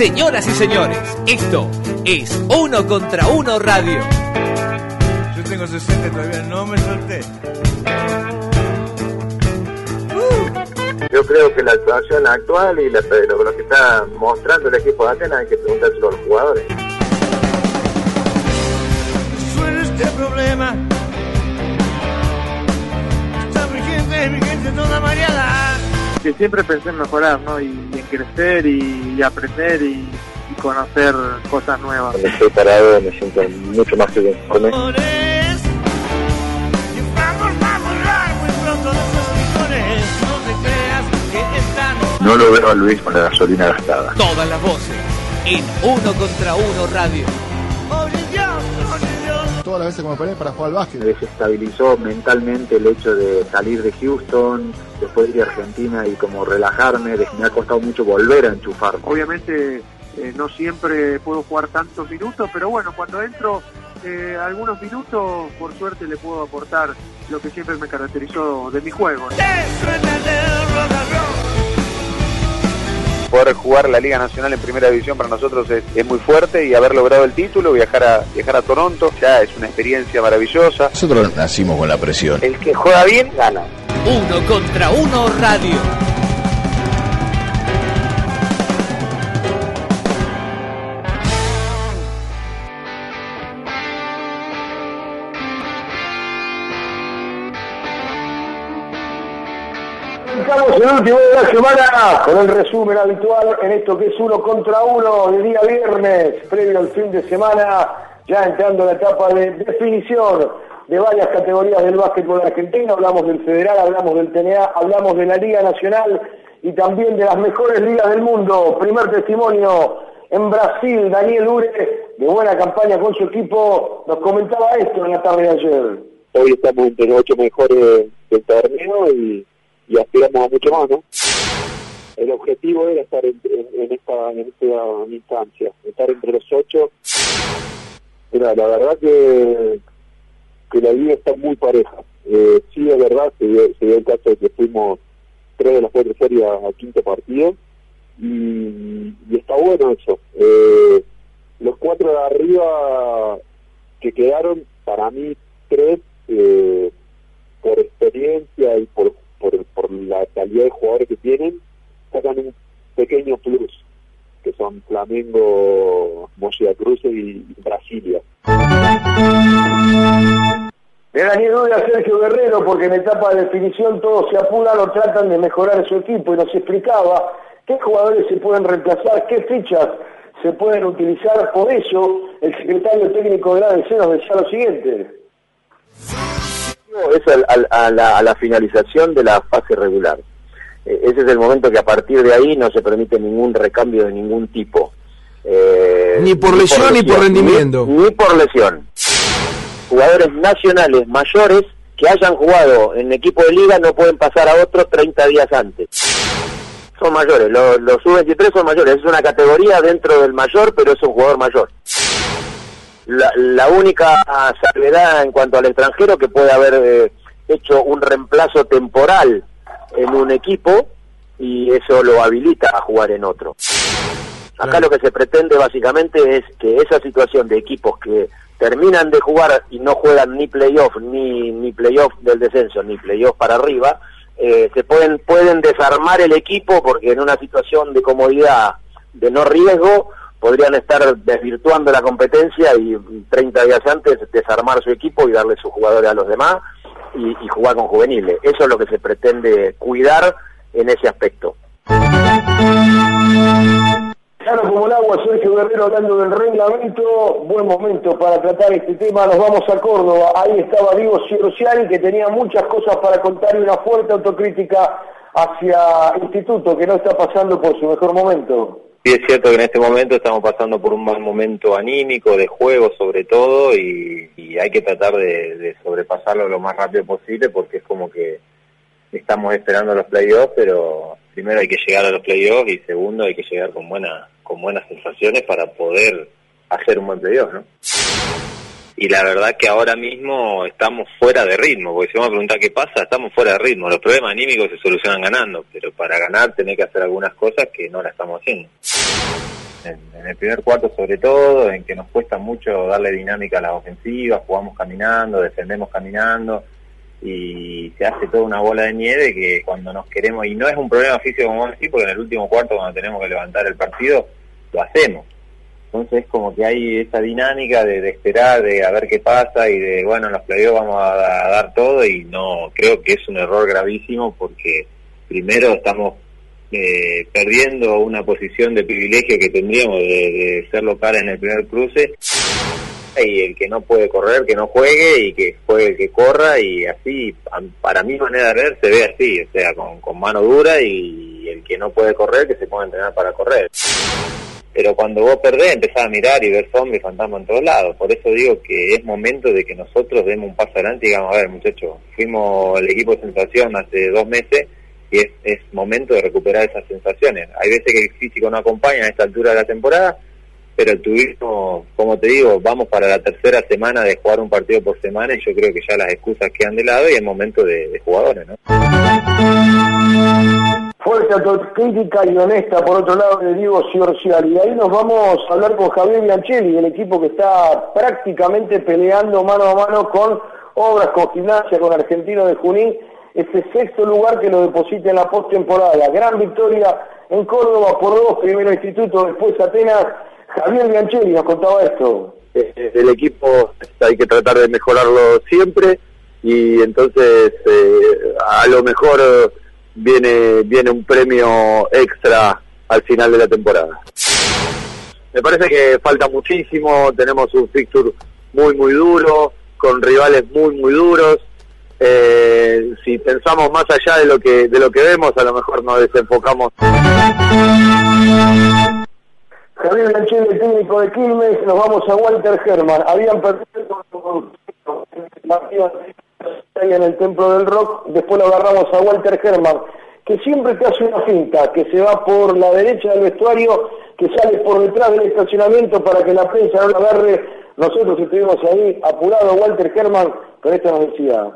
Señoras y señores, esto es Uno contra Uno Radio. Yo tengo 60 y todavía no me solté. Yo creo que la actuación actual y la- lo, lo que está mostrando el equipo de Atenas hay que preguntárselo a los jugadores. Suena este problema. Está vigente, vigente toda mañana. que siempre pensé en mejorar, ¿no? Y, y crecer y, y aprender y, y conocer cosas nuevas. Cuando estoy parado me siento mucho más que conforme. No lo veo a Luis con la gasolina gastada. Todas las voces en Uno contra Uno Radio. Todas las veces que me paré para jugar al Me básquet. desestabilizó mentalmente el hecho de salir de Houston, después ir a Argentina y como relajarme. de- Me ha costado mucho volver a enchufar. Obviamente eh, no siempre puedo jugar tantos minutos, pero bueno, cuando entro eh, algunos minutos, por suerte le puedo aportar lo que siempre me caracterizó de mi juego. ¿no? Poder jugar la Liga Nacional en Primera División para nosotros es, es muy fuerte y haber logrado el título, viajar a, viajar a Toronto, ya es una experiencia maravillosa. Nosotros nacimos con la presión. El que juega bien, gana. Uno contra Uno Radio. En el último de la semana con el resumen habitual en esto que es uno contra uno de día viernes, previo al fin de semana, ya entrando en la etapa de definición de varias categorías del básquetbol argentino, hablamos del federal, hablamos del TNA, hablamos de la Liga Nacional y también de las mejores ligas del mundo. Primer testimonio en Brasil, Daniel Ure, de buena campaña con su equipo, nos comentaba esto en la tarde de ayer. Hoy estamos entre los ocho mejores del torneo y, y aspiramos a mucho más, ¿no? El objetivo era estar en, en- esta, en esta instancia, estar entre los ocho. Mira, la verdad que, que la liga está muy pareja. Eh, sí, es verdad, se dio, se dio el caso de que fuimos tres de las cuatro series a quinto partido y, y está bueno eso. Eh, los cuatro de arriba que quedaron, para mí, tres, eh, por experiencia y por, por, por la calidad de jugadores que tienen, sacan un pequeño plus, que son Flamengo, Mollida Cruz y Brasilia. De Daniel Ure a Sergio Guerrero, porque en etapa de definición todos se apuran o tratan de mejorar su equipo y nos explicaba qué jugadores se pueden reemplazar, qué fichas se pueden utilizar. Por eso, el secretario técnico de la ADC nos decía lo siguiente. Es al- al- a, la, a la finalización de la fase regular. Eh, ese es el momento que a partir de ahí no se permite ningún recambio de ningún tipo. Eh, Ni por lesión ni por rendimiento. Ni, ni por lesión. Jugadores nacionales mayores que hayan jugado en equipo de liga no pueden pasar a otros 30 días antes. Son mayores, los, los sub-23 son mayores, es una categoría dentro del mayor, pero es un jugador mayor. La, la única salvedad en cuanto al extranjero que puede haber eh, hecho un reemplazo temporal en un equipo y eso lo habilita a jugar en otro. Acá Claro. lo que se pretende básicamente es que esa situación de equipos que terminan de jugar y no juegan ni playoff, ni, ni playoff del descenso, ni playoff para arriba, eh, se pueden, pueden desarmar el equipo porque en una situación de comodidad, de no riesgo, podrían estar desvirtuando la competencia y 30 días antes desarmar su equipo y darle sus jugadores a los demás y, jugar con juveniles. Eso es lo que se pretende cuidar en ese aspecto. Claro como el agua, Sergio Guerrero hablando del reglamento, buen momento para tratar este tema, nos vamos a Córdoba, ahí estaba Diego Ciorciani que tenía muchas cosas para contar y una fuerte autocrítica hacia Instituto que no está pasando por su mejor momento. Sí, es cierto que en este momento estamos pasando por un mal momento anímico, de juego sobre todo, y, hay que tratar de, de sobrepasarlo lo más rápido posible porque es como que estamos esperando los playoffs, pero primero hay que llegar a los playoffs y segundo hay que llegar con, buena, con buenas sensaciones para poder hacer un buen playoff, ¿no? Y la verdad que ahora mismo estamos fuera de ritmo, porque si vamos a preguntar qué pasa, estamos fuera de ritmo. Los problemas anímicos se solucionan ganando, pero para ganar tenés que hacer algunas cosas que no la estamos haciendo. en, el primer cuarto sobre todo, en que nos cuesta mucho darle dinámica a las ofensivas, jugamos caminando, defendemos caminando y se hace toda una bola de nieve que cuando nos queremos, y no es un problema físico como decir, porque en el último cuarto cuando tenemos que levantar el partido, lo hacemos. Entonces es como que hay esa dinámica de, de esperar, de a ver qué pasa y de, bueno, en los playoffs vamos a, a dar todo y no, creo que es un error gravísimo porque primero estamos eh, perdiendo una posición de privilegio que tendríamos de, de ser locales en el primer cruce y el que no puede correr, que no juegue y que juegue el que corra y así, para mi manera de ver, se ve así, o sea, con, con mano dura y el que no puede correr, que se ponga a entrenar para correr. Pero cuando vos perdés, empezás a mirar y ver zombies, fantasmas en todos lados. Por eso digo que es momento de que nosotros demos un paso adelante y digamos, a ver, muchachos, fuimos el equipo de sensación hace dos meses y es, momento de recuperar esas sensaciones. Hay veces que el físico no acompaña a esta altura de la temporada, pero tuvimos, como te digo, vamos para la tercera semana de jugar un partido por semana y yo creo que ya las excusas quedan de lado y es momento de, de jugadores, ¿no? Fuerte autocrítica y honesta, por otro lado, de Diego Ciorcial. Y ahí nos vamos a hablar con Javier Bianchelli, el equipo que está prácticamente peleando mano a mano con Obras, con Gimnasia, con Argentino de Junín, ese sexto lugar que lo deposita en la postemporada. Gran victoria en Córdoba por dos, primero Instituto, después Atenas. Javier Bianchelli nos contaba esto. Eh, el equipo hay que tratar de mejorarlo siempre y entonces eh, a lo mejor eh, viene viene un premio extra al final de la temporada. Me parece que falta muchísimo, tenemos un fixture muy muy duro, con rivales muy muy duros. Eh, si pensamos más allá de lo que de lo que vemos, a lo mejor nos desenfocamos. Javier técnico de Quilmes, nos vamos a Walter Herman. Habían perdido en el Templo del Rock, después lo agarramos a Walter Herman, que siempre te hace una finta, que se va por la derecha del vestuario, que sale por detrás del estacionamiento para que la prensa no lo agarre. Nosotros estuvimos ahí apurado, Walter Herman, con esta nos decía.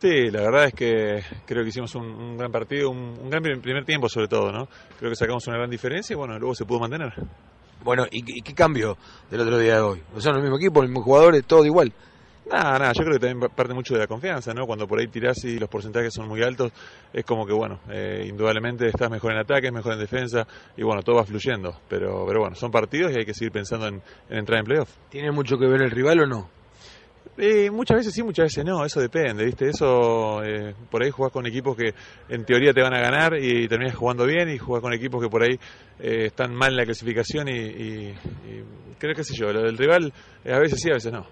Sí, la verdad es que creo que hicimos un, un gran partido, un, un gran primer, primer tiempo sobre todo, ¿no? Creo que sacamos una gran diferencia y bueno, luego se pudo mantener. Bueno, ¿y, qué- y qué cambio del otro día de hoy? ¿No son el mismo equipo, los mismos jugadores, todo igual? Nada, nada, yo creo que también parte mucho de la confianza, ¿no? Cuando por ahí tirás y los porcentajes son muy altos, es como que, bueno, eh, indudablemente estás mejor en ataque, mejor en defensa y bueno, todo va fluyendo. Pero, pero bueno, son partidos y hay que seguir pensando en, en entrar en playoff. ¿Tiene mucho que ver el rival o no? Eh, muchas veces sí, muchas veces no, eso depende, ¿viste? Eso, eh, por ahí jugás con equipos que en teoría te van a ganar y terminas jugando bien y jugás con equipos que por ahí eh, están mal en la clasificación y, y- y creo que sé yo, lo del rival eh, a veces sí, a veces no.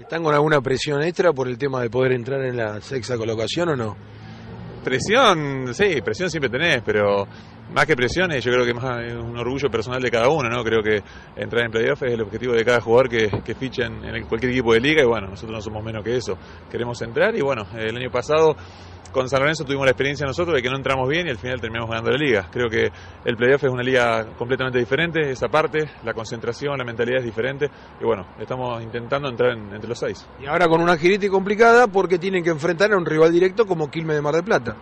¿Están con alguna presión extra por el tema de poder entrar en la sexta colocación o no? Presión, sí, presión siempre tenés, pero más que presión, eh, yo creo que más es un orgullo personal de cada uno, ¿no? Creo que entrar en playoff es el objetivo de cada jugador que, que ficha en, en cualquier equipo de liga y bueno, nosotros no somos menos que eso. Queremos entrar y bueno, el año pasado con San Lorenzo tuvimos la experiencia nosotros de que no entramos bien y al final terminamos ganando la liga. Creo que el playoff es una liga completamente diferente, esa parte, la concentración, la mentalidad es diferente y bueno, estamos intentando entrar en- entre los seis. Y ahora con una girita complicada porque tienen que enfrentar a un rival directo como Quilmes de Mar del Plata.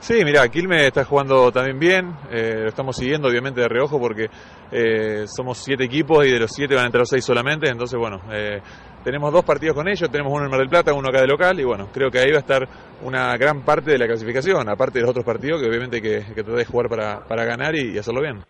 Sí, mira, Quilme está jugando también bien, eh, lo estamos siguiendo obviamente de reojo porque eh, somos siete equipos y de los siete van a entrar seis solamente, entonces bueno, eh, tenemos dos partidos con ellos, tenemos uno en Mar del Plata, uno acá de local y bueno, creo que ahí va a estar una gran parte de la clasificación, aparte de los otros partidos que obviamente que, que tratar de jugar para, para ganar y hacerlo bien.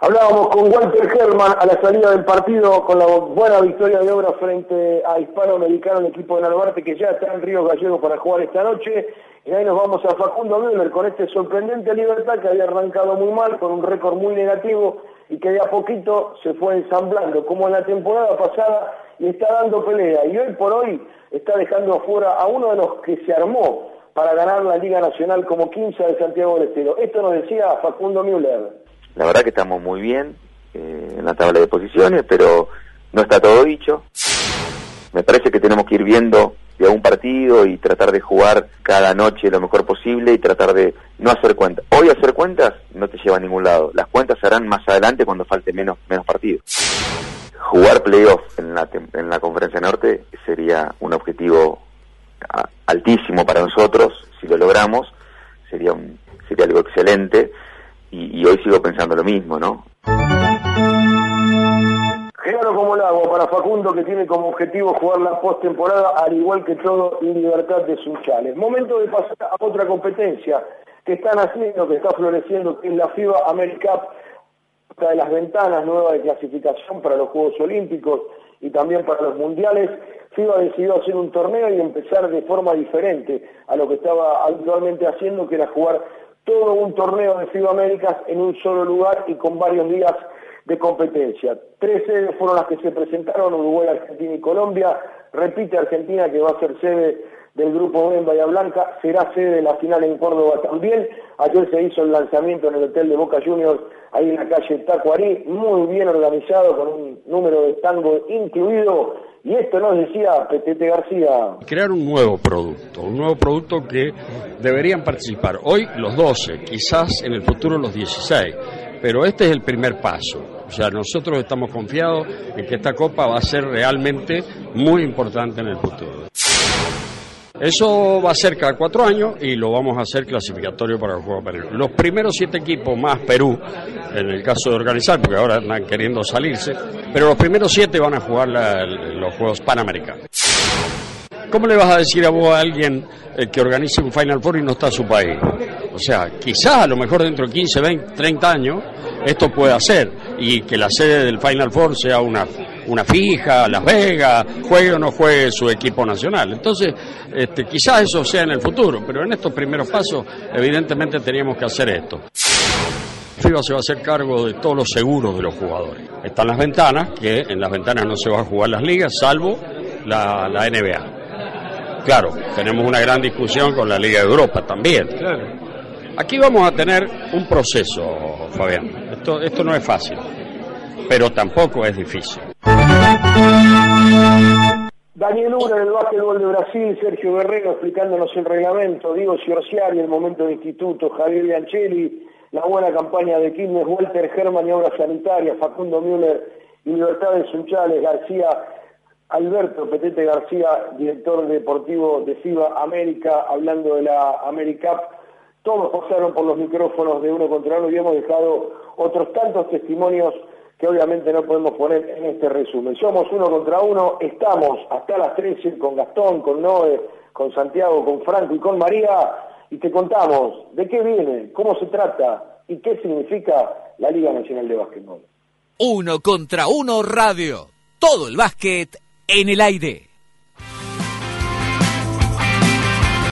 Hablábamos con Walter Herman a la salida del partido con la buena victoria de obra frente a Hispanoamericano, el equipo de Narvarte que ya está en Río Gallegos para jugar esta noche. Y ahí nos vamos a Facundo Müller con este sorprendente Libertad que había arrancado muy mal, con un récord muy negativo y que de a poquito se fue ensamblando, como en la temporada pasada, y está dando pelea. Y hoy por hoy está dejando afuera a uno de los que se armó para ganar la Liga Nacional como 15 de Santiago del Estero. Esto nos decía Facundo Müller. La verdad que estamos muy bien eh, en la tabla de posiciones, pero no está todo dicho. Me parece que tenemos que ir viendo de un partido y tratar de jugar cada noche lo mejor posible y tratar de no hacer cuentas. Hoy hacer cuentas no te lleva a ningún lado. Las cuentas se harán más adelante cuando falte menos, menos partidos. Jugar playoff en la, en la conferencia norte sería un objetivo a- altísimo para nosotros. Si lo logramos, sería, un, sería algo excelente y, hoy sigo pensando lo mismo, ¿no? Claro como el agua para Facundo que tiene como objetivo jugar la postemporada al igual que todo Libertad de Sunchales. Momento de pasar a otra competencia que están haciendo, que está floreciendo, que es la FIBA AmeriCup, otra de las ventanas nuevas de clasificación para los Juegos Olímpicos y también para los Mundiales. FIBA decidió hacer un torneo y empezar de forma diferente a lo que estaba habitualmente haciendo, que era jugar todo un torneo de FIBA en un solo lugar y con varios días de competencia. Tres sedes fueron las que se presentaron, Uruguay, Argentina y Colombia. Repite Argentina que va a ser sede del grupo en Bahía Blanca, será sede de la final en Córdoba también. Ayer se hizo el lanzamiento en el hotel de Boca Juniors, ahí en la calle Tacuarí, muy bien organizado, con un número de tango incluido. Y esto nos decía Petete García. Crear un nuevo producto, un nuevo producto que deberían participar hoy los 12, quizás en el futuro los 16, pero este es el primer paso. O sea, nosotros estamos confiados en que esta copa va a ser realmente muy importante en el futuro. Eso va a ser cada cuatro años y lo vamos a hacer clasificatorio para el Juego Perú. Los primeros siete equipos más Perú, en el caso de organizar, porque ahora están queriendo salirse, pero los primeros siete van a jugar los Juegos Panamericanos. ¿Cómo le vas a decir a vos a alguien eh, que organice un Final Four y no está a su país? O sea, quizás a lo mejor dentro de 15, 20, 30 años esto puede hacer y que la sede del Final Four sea una, una fija, Las Vegas, juegue o no juegue su equipo nacional. Entonces, este, quizás eso sea en el futuro, pero en estos primeros pasos evidentemente teníamos que hacer esto. FIBA se va a hacer cargo de todos los seguros de los jugadores. Están las ventanas, que en las ventanas no se va a jugar las ligas, salvo la, la NBA. Claro, tenemos una gran discusión con la Liga de Europa también. Aquí vamos a tener un proceso, Fabián. Esto, esto no es fácil, pero tampoco es difícil. Daniel Ura en el básquetbol de Brasil, Sergio Guerrero explicándonos el reglamento, Diego Ciorciari, el momento de instituto, Javier Bianchelli, la buena campaña de Quilmes, Walter Germán y Obras Sanitarias, Facundo Müller y Libertad Sunchales, García Alberto Petete García, director deportivo de FIBA América, hablando de la AmeriCup. Todos pasaron por los micrófonos de uno contra uno y hemos dejado otros tantos testimonios que obviamente no podemos poner en este resumen. Somos uno contra uno, estamos hasta las 13 con Gastón, con Noé, con Santiago, con Franco y con María y te contamos de qué viene, cómo se trata y qué significa la Liga Nacional de Básquetbol. Uno contra uno radio. Todo el básquet en el aire.